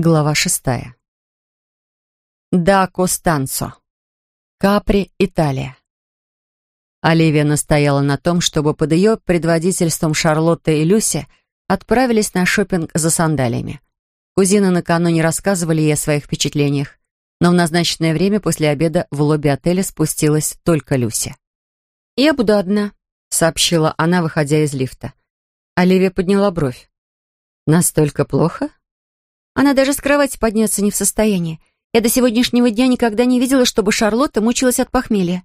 Глава шестая. Да Костанцо. Капри, Италия. Оливия настояла на том, чтобы под ее предводительством Шарлотта и Люся отправились на шопинг за сандалиями. Кузины накануне рассказывали ей о своих впечатлениях, но в назначенное время после обеда в лобби отеля спустилась только Люся. «Я буду одна», — сообщила она, выходя из лифта. Оливия подняла бровь. «Настолько плохо?» Она даже с кровати подняться не в состоянии. Я до сегодняшнего дня никогда не видела, чтобы Шарлотта мучилась от похмелья.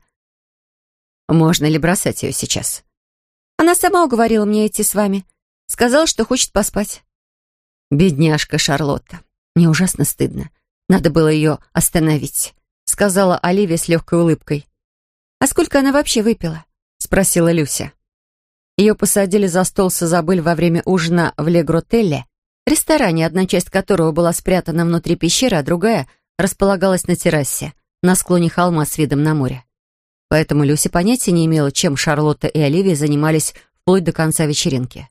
Можно ли бросать ее сейчас? Она сама уговорила мне идти с вами. Сказала, что хочет поспать. Бедняжка Шарлотта. Мне ужасно стыдно. Надо было ее остановить, сказала Оливия с легкой улыбкой. А сколько она вообще выпила? Спросила Люся. Ее посадили за стол с Изабель во время ужина в Легротелле, ресторане, одна часть которого была спрятана внутри пещеры, а другая располагалась на террасе, на склоне холма с видом на море. Поэтому Люси понятия не имела, чем Шарлотта и Оливия занимались вплоть до конца вечеринки.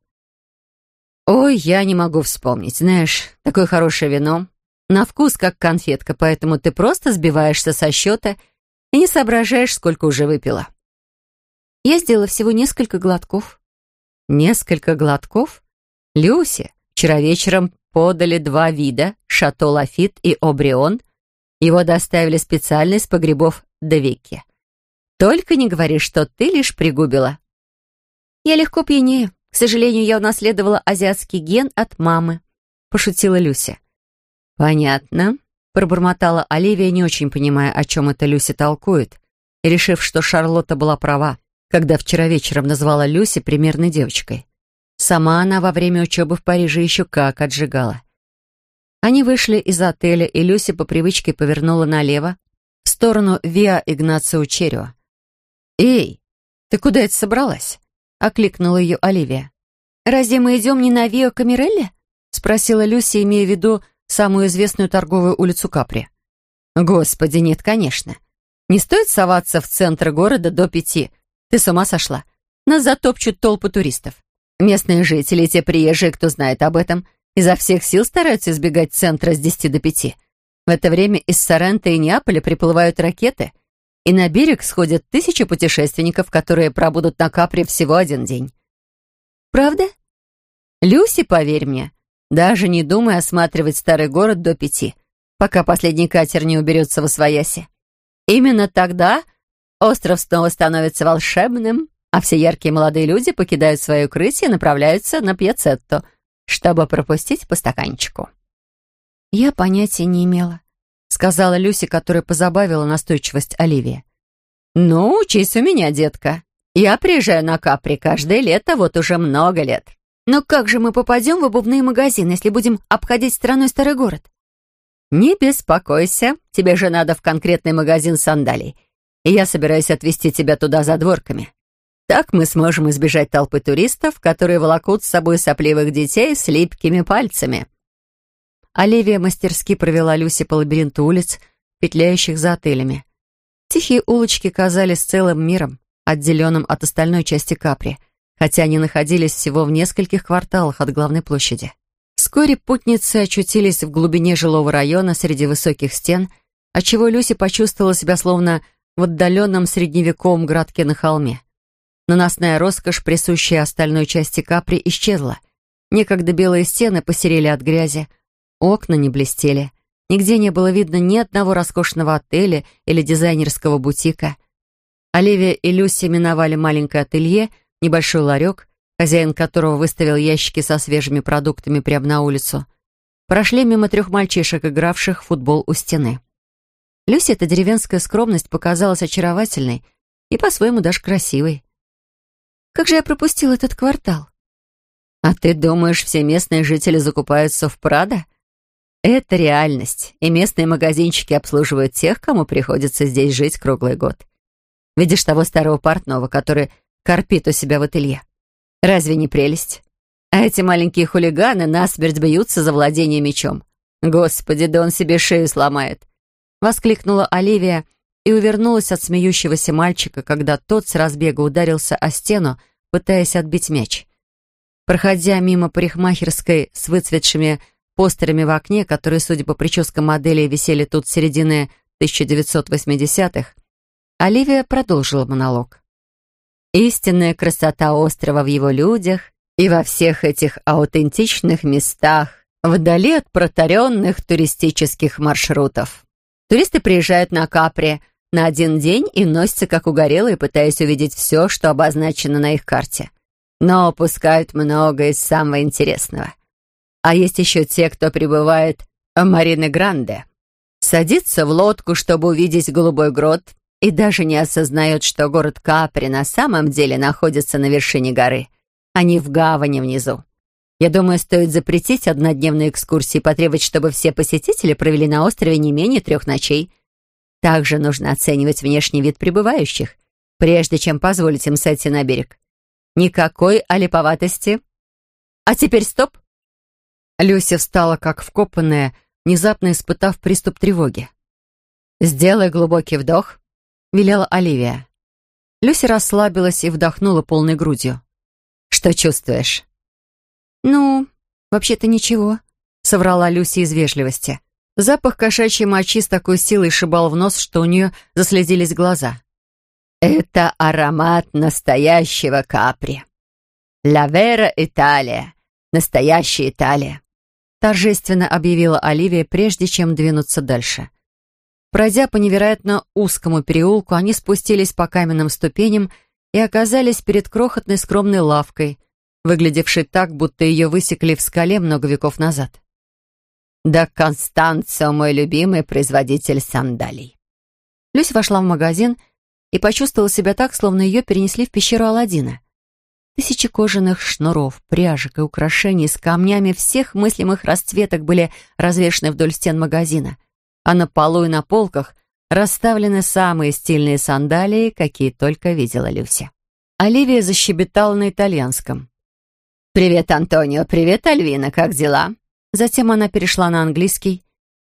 «Ой, я не могу вспомнить. Знаешь, такое хорошее вино. На вкус, как конфетка, поэтому ты просто сбиваешься со счета и не соображаешь, сколько уже выпила». Я сделала всего несколько глотков. «Несколько глотков? Люси, Вчера вечером подали два вида — Шато Лафит и Обрион. Его доставили специально из погребов Девики. Только не говори, что ты лишь пригубила. Я легко пьянею. К сожалению, я унаследовала азиатский ген от мамы, пошутила Люся. Понятно, пробормотала Оливия, не очень понимая, о чем это Люся толкует, и решив, что Шарлотта была права, когда вчера вечером назвала Люси примерной девочкой. Сама она во время учебы в Париже еще как отжигала. Они вышли из отеля, и Люся по привычке повернула налево, в сторону Виа Игнацио Черио. «Эй, ты куда это собралась?» — окликнула ее Оливия. «Разве мы идем не на Виа Камерелли?» — спросила Люся, имея в виду самую известную торговую улицу Капри. «Господи, нет, конечно. Не стоит соваться в центр города до пяти. Ты с ума сошла? Нас затопчут толпы туристов. Местные жители, те приезжие, кто знает об этом, изо всех сил стараются избегать центра с 10 до 5. В это время из Сорента и Неаполя приплывают ракеты, и на берег сходят тысячи путешественников, которые пробудут на Капре всего один день. Правда? Люси, поверь мне, даже не думай осматривать старый город до пяти, пока последний катер не уберется в Освояси. Именно тогда остров снова становится волшебным, а все яркие молодые люди покидают свое укрытие и направляются на пьяцетто, чтобы пропустить по стаканчику. «Я понятия не имела», — сказала Люси, которая позабавила настойчивость Оливии. «Ну, учись у меня, детка. Я приезжаю на Капри каждое лето, вот уже много лет». «Но как же мы попадем в обувные магазины, если будем обходить стороной старый город?» «Не беспокойся, тебе же надо в конкретный магазин сандалий, и я собираюсь отвезти тебя туда за дворками. Так мы сможем избежать толпы туристов, которые волокут с собой сопливых детей с липкими пальцами. Оливия мастерски провела Люси по лабиринту улиц, петляющих за отелями. Тихие улочки казались целым миром, отделенным от остальной части Капри, хотя они находились всего в нескольких кварталах от главной площади. Вскоре путницы очутились в глубине жилого района среди высоких стен, отчего Люси почувствовала себя словно в отдаленном средневековом городке на холме. Наносная роскошь, присущая остальной части капри, исчезла. Некогда белые стены посерели от грязи, окна не блестели. Нигде не было видно ни одного роскошного отеля или дизайнерского бутика. Оливия и Люси миновали маленькое ателье, небольшой ларек, хозяин которого выставил ящики со свежими продуктами прямо на улицу. Прошли мимо трех мальчишек, игравших в футбол у стены. Люси эта деревенская скромность показалась очаровательной и по-своему даже красивой. Как же я пропустил этот квартал? А ты думаешь, все местные жители закупаются в Прадо? Это реальность, и местные магазинчики обслуживают тех, кому приходится здесь жить круглый год. Видишь того старого портного, который корпит у себя в ателье? Разве не прелесть? А эти маленькие хулиганы насмерть бьются за владение мечом. Господи, да он себе шею сломает. Воскликнула Оливия, и увернулась от смеющегося мальчика, когда тот с разбега ударился о стену, пытаясь отбить мяч. Проходя мимо парикмахерской с выцветшими постерами в окне, которые, судя по прическам модели, висели тут с середины 1980-х, Оливия продолжила монолог. «Истинная красота острова в его людях и во всех этих аутентичных местах, вдали от протаренных туристических маршрутов. Туристы приезжают на Капри на один день и носятся как угорелые, пытаясь увидеть все, что обозначено на их карте. Но упускают много из самого интересного. А есть еще те, кто прибывает в Марине Гранде, садится в лодку, чтобы увидеть голубой грот, и даже не осознает, что город Капри на самом деле находится на вершине горы, а не в гавани внизу. Я думаю, стоит запретить однодневные экскурсии и потребовать, чтобы все посетители провели на острове не менее трех ночей. Также нужно оценивать внешний вид прибывающих, прежде чем позволить им сойти на берег. Никакой олиповатости. А теперь стоп. Люся встала как вкопанная, внезапно испытав приступ тревоги. «Сделай глубокий вдох», — велела Оливия. Люся расслабилась и вдохнула полной грудью. «Что чувствуешь?» «Ну, вообще-то ничего», — соврала Люся из вежливости. Запах кошачьей мочи с такой силой шибал в нос, что у нее заслезились глаза. «Это аромат настоящего капри. Лавера Италия. Настоящая Италия», — торжественно объявила Оливия, прежде чем двинуться дальше. Пройдя по невероятно узкому переулку, они спустились по каменным ступеням и оказались перед крохотной скромной лавкой, выглядевшей так, будто ее высекли в скале много веков назад. «Да Констанцио, мой любимый производитель сандалий». Люсь вошла в магазин и почувствовала себя так, словно ее перенесли в пещеру Аладдина. Тысячи кожаных шнуров, пряжек и украшений с камнями всех мыслимых расцветок были развешаны вдоль стен магазина — а на полу и на полках расставлены самые стильные сандалии, какие только видела Люся. Оливия защебетала на итальянском. «Привет, Антонио! Привет, Альвина! Как дела?» Затем она перешла на английский.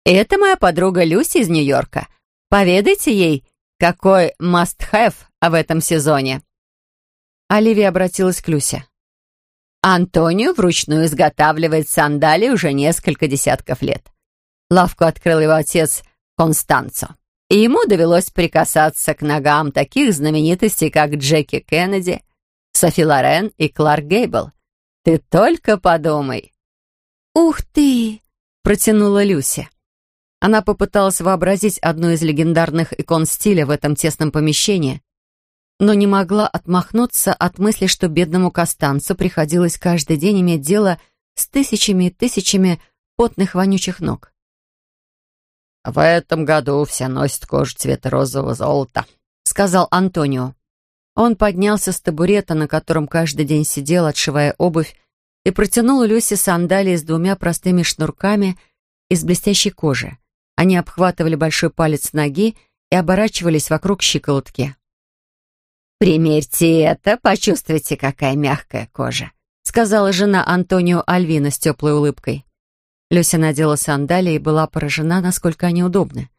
«Это моя подруга Люси из Нью-Йорка. Поведайте ей, какой must-have в этом сезоне». Оливия обратилась к Люсе. Антонио вручную изготавливает сандалии уже несколько десятков лет. Лавку открыл его отец Констанцо. И ему довелось прикасаться к ногам таких знаменитостей, как Джеки Кеннеди, Софи Лорен и Кларк Гейбл. Ты только подумай. «Ух ты!» — протянула Люси. Она попыталась вообразить одну из легендарных икон стиля в этом тесном помещении, но не могла отмахнуться от мысли, что бедному Костанцу приходилось каждый день иметь дело с тысячами и тысячами потных вонючих ног. «В этом году все носят кожу цвета розового золота», — сказал Антонио. Он поднялся с табурета, на котором каждый день сидел, отшивая обувь, и протянул Люсе сандалии с двумя простыми шнурками из блестящей кожи. Они обхватывали большой палец ноги и оборачивались вокруг щиколотки. «Примерьте это, почувствуйте, какая мягкая кожа», сказала жена Антонио Альвина с теплой улыбкой. Люся надела сандалии и была поражена, насколько они удобны.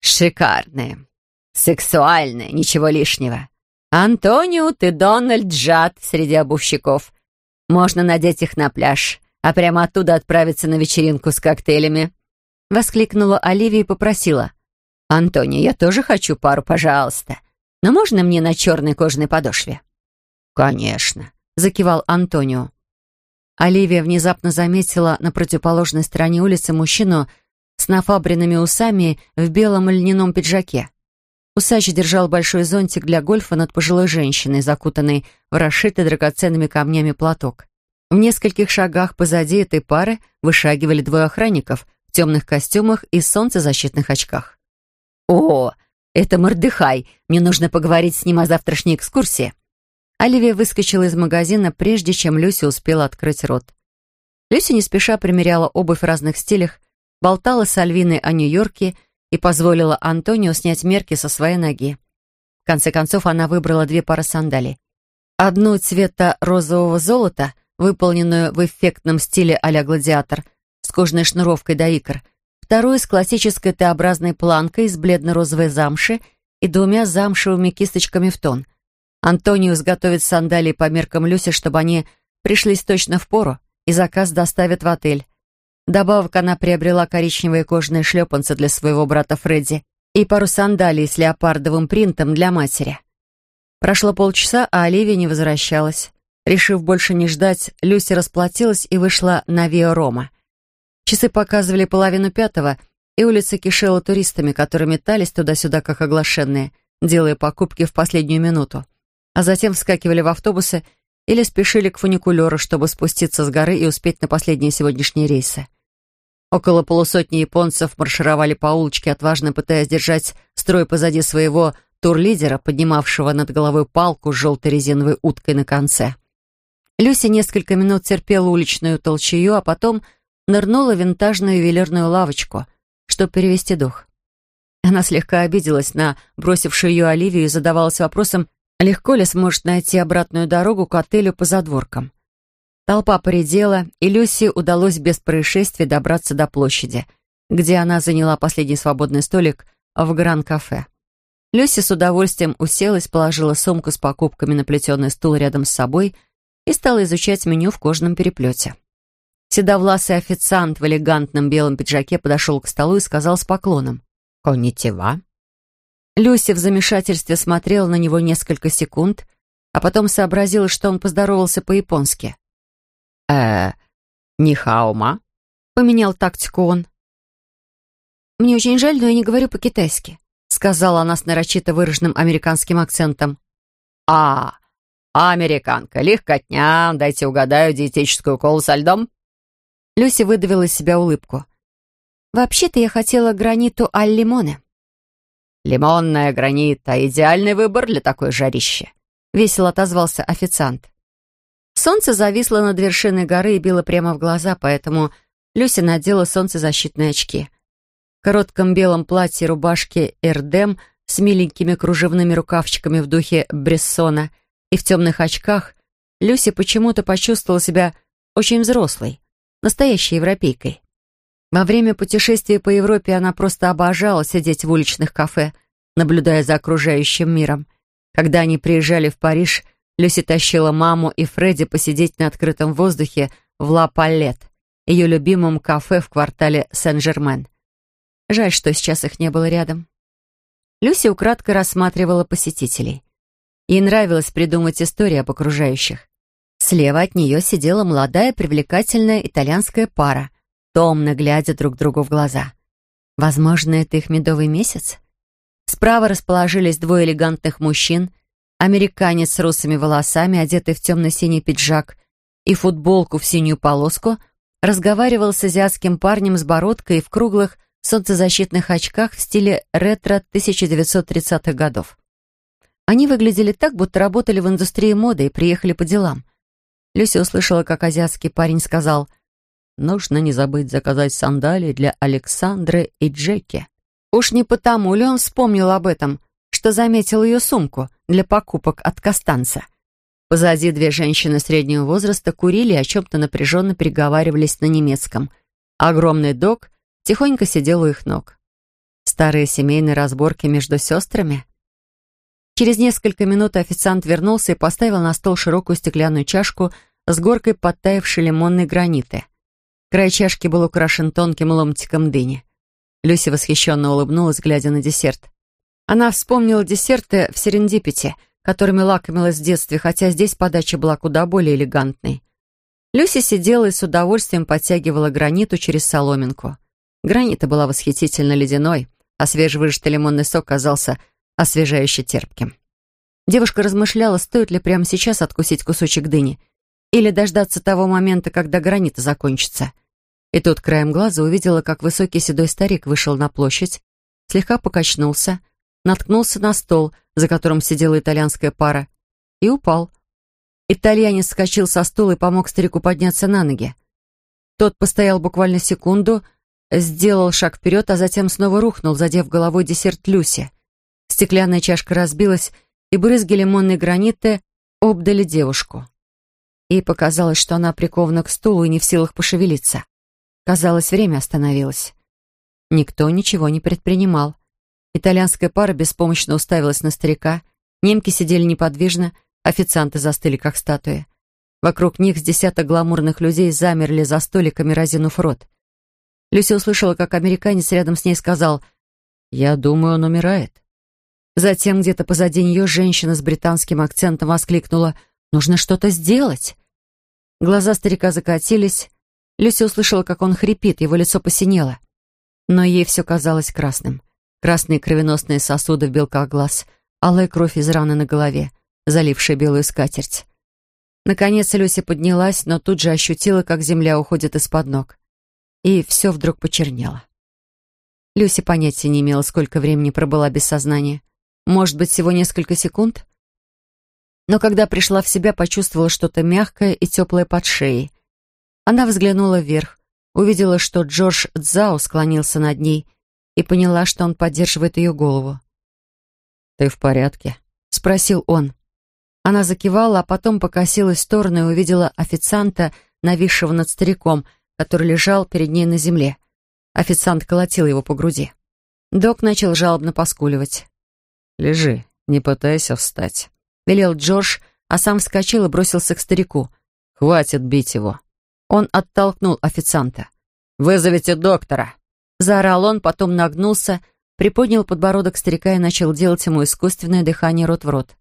«Шикарные, сексуальные, ничего лишнего. Антонио, ты Дональд Джад среди обувщиков. Можно надеть их на пляж, а прямо оттуда отправиться на вечеринку с коктейлями». Воскликнула Оливия и попросила. «Антонио, я тоже хочу пару, пожалуйста. Но можно мне на черной кожаной подошве?» «Конечно», — закивал Антонио. Оливия внезапно заметила на противоположной стороне улицы мужчину с нафабренными усами в белом льняном пиджаке. Усач держал большой зонтик для гольфа над пожилой женщиной, закутанной в расшитый драгоценными камнями платок. В нескольких шагах позади этой пары вышагивали двое охранников в темных костюмах и солнцезащитных очках. «О, это Мордыхай! Мне нужно поговорить с ним о завтрашней экскурсии!» Оливия выскочила из магазина, прежде чем Люся успела открыть рот. Люся не спеша примеряла обувь в разных стилях, болтала с Альвиной о Нью-Йорке и позволила Антонио снять мерки со своей ноги. В конце концов, она выбрала две пары сандалий. Одну цвета розового золота, выполненную в эффектном стиле а-ля гладиатор, с кожаной шнуровкой до икр, вторую с классической Т-образной планкой из бледно-розовой замши и двумя замшевыми кисточками в тон — Антониус готовит сандалии по меркам Люси, чтобы они пришлись точно в пору, и заказ доставят в отель. Добавок она приобрела коричневые кожаные шлепанцы для своего брата Фредди и пару сандалий с леопардовым принтом для матери. Прошло полчаса, а Оливия не возвращалась. Решив больше не ждать, Люси расплатилась и вышла на Вио Рома. Часы показывали половину пятого, и улица кишела туристами, которые метались туда-сюда, как оглашенные, делая покупки в последнюю минуту, а затем вскакивали в автобусы или спешили к фуникулеру, чтобы спуститься с горы и успеть на последние сегодняшние рейсы. Около полусотни японцев маршировали по улочке, отважно пытаясь держать строй позади своего турлидера, поднимавшего над головой палку с желтой резиновой уткой на конце. Люся несколько минут терпела уличную толчую, а потом нырнула в винтажную ювелирную лавочку, чтобы перевести дух. Она слегка обиделась на бросившую ее Оливию и задавалась вопросом, легко ли сможет найти обратную дорогу к отелю по задворкам. Толпа поредела, и Люси удалось без происшествий добраться до площади, где она заняла последний свободный столик в Гран-кафе. Люси с удовольствием уселась, положила сумку с покупками на плетеный стул рядом с собой и стала изучать меню в кожаном переплете. Седовласый официант в элегантном белом пиджаке подошел к столу и сказал с поклоном «Коннитива». Люси в замешательстве смотрела на него несколько секунд, а потом сообразила, что он поздоровался по-японски. «Э, нихаума?» — поменял тактику он. «Мне очень жаль, но я не говорю по-китайски», сказала она с нарочито выраженным американским акцентом. «А, американка, легкотня, дайте угадаю диетическую колу со льдом?» Люси выдавила из себя улыбку. «Вообще-то я хотела граниту аль лимоне». «Лимонная гранита — идеальный выбор для такой жарищи», — весело отозвался официант. Солнце зависло над вершиной горы и било прямо в глаза, поэтому Люси надела солнцезащитные очки — коротком белом платье рубашке «Эрдем» с миленькими кружевными рукавчиками в духе Брессона и в темных очках, Люси почему-то почувствовала себя очень взрослой, настоящей европейкой. Во время путешествия по Европе она просто обожала сидеть в уличных кафе, наблюдая за окружающим миром. Когда они приезжали в Париж, Люси тащила маму и Фредди посидеть на открытом воздухе в Ла Палет, ее любимом кафе в квартале Сен-Жермен. Жаль, что сейчас их не было рядом. Люси украдкой рассматривала посетителей. Ей нравилось придумать истории об окружающих. Слева от нее сидела молодая привлекательная итальянская пара, томно глядя друг другу в глаза. Возможно, это их медовый месяц? Справа расположились двое элегантных мужчин, американец с русыми волосами, одетый в темно-синий пиджак и футболку в синюю полоску, разговаривал с азиатским парнем с бородкой в круглых, солнцезащитных очках в стиле ретро 1930-х годов. Они выглядели так, будто работали в индустрии моды и приехали по делам. Люся услышала, как азиатский парень сказал «Нужно не забыть заказать сандалии для Александры и Джеки». Уж не потому ли он вспомнил об этом, что заметил ее сумку для покупок от Костанца. Позади две женщины среднего возраста курили и о чем-то напряженно переговаривались на немецком. Огромный док тихонько сидел у их ног. Старые семейные разборки между сестрами? Через несколько минут официант вернулся и поставил на стол широкую стеклянную чашку с горкой подтаявшей лимонной граниты. Край чашки был украшен тонким ломтиком дыни. Люси восхищенно улыбнулась, глядя на десерт. Она вспомнила десерты в Серендипите, которыми лакомилась в детстве, хотя здесь подача была куда более элегантной. Люси сидела и с удовольствием подтягивала граниту через соломинку. Гранита была восхитительно ледяной, а свежевыжатый лимонный сок казался освежающе терпким. Девушка размышляла, стоит ли прямо сейчас откусить кусочек дыни или дождаться того момента, когда гранита закончится. И тут краем глаза увидела, как высокий седой старик вышел на площадь, слегка покачнулся, наткнулся на стол, за которым сидела итальянская пара, и упал. Итальянец вскочил со стула и помог старику подняться на ноги. Тот постоял буквально секунду, сделал шаг вперед, а затем снова рухнул, задев головой десерт Люси. Стеклянная чашка разбилась, и брызги лимонной граниты обдали девушку. Ей показалось, что она прикована к стулу и не в силах пошевелиться. Казалось, время остановилось. Никто ничего не предпринимал. Итальянская пара беспомощно уставилась на старика, немки сидели неподвижно, официанты застыли, как статуи. Вокруг них с десяток гламурных людей замерли за столиками, разинув рот. Люся услышала, как американец рядом с ней сказал «Я думаю, он умирает». Затем где-то позади нее женщина с британским акцентом воскликнула «Нужно что-то сделать». Глаза старика закатились. Люся услышала, как он хрипит, его лицо посинело. Но ей все казалось красным. Красные кровеносные сосуды в белках глаз, алая кровь из раны на голове, залившая белую скатерть. Наконец Люся поднялась, но тут же ощутила, как земля уходит из-под ног. И все вдруг почернело. Люся понятия не имела, сколько времени пробыла без сознания. Может быть, всего несколько секунд? Но когда пришла в себя, почувствовала что-то мягкое и теплое под шеей. Она взглянула вверх, увидела, что Джордж Дзао склонился над ней и поняла, что он поддерживает ее голову. «Ты в порядке?» — спросил он. Она закивала, а потом покосилась в сторону и увидела официанта, нависшего над стариком, который лежал перед ней на земле. Официант колотил его по груди. Док начал жалобно поскуливать. «Лежи, не пытайся встать», — велел Джордж, а сам вскочил и бросился к старику. «Хватит бить его». Он оттолкнул официанта. «Вызовите доктора!» Заорал он, потом нагнулся, приподнял подбородок старика и начал делать ему искусственное дыхание рот в рот.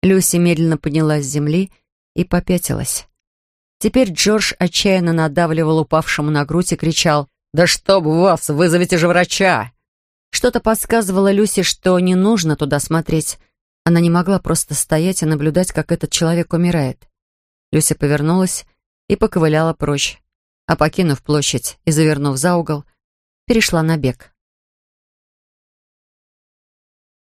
Люси медленно поднялась с земли и попятилась. Теперь Джордж отчаянно надавливал упавшему на грудь и кричал «Да чтоб вас! Вызовите же врача!» Что-то подсказывало Люси, что не нужно туда смотреть. Она не могла просто стоять и наблюдать, как этот человек умирает. Люся повернулась и поковыляла прочь, а покинув площадь и завернув за угол, перешла на бег.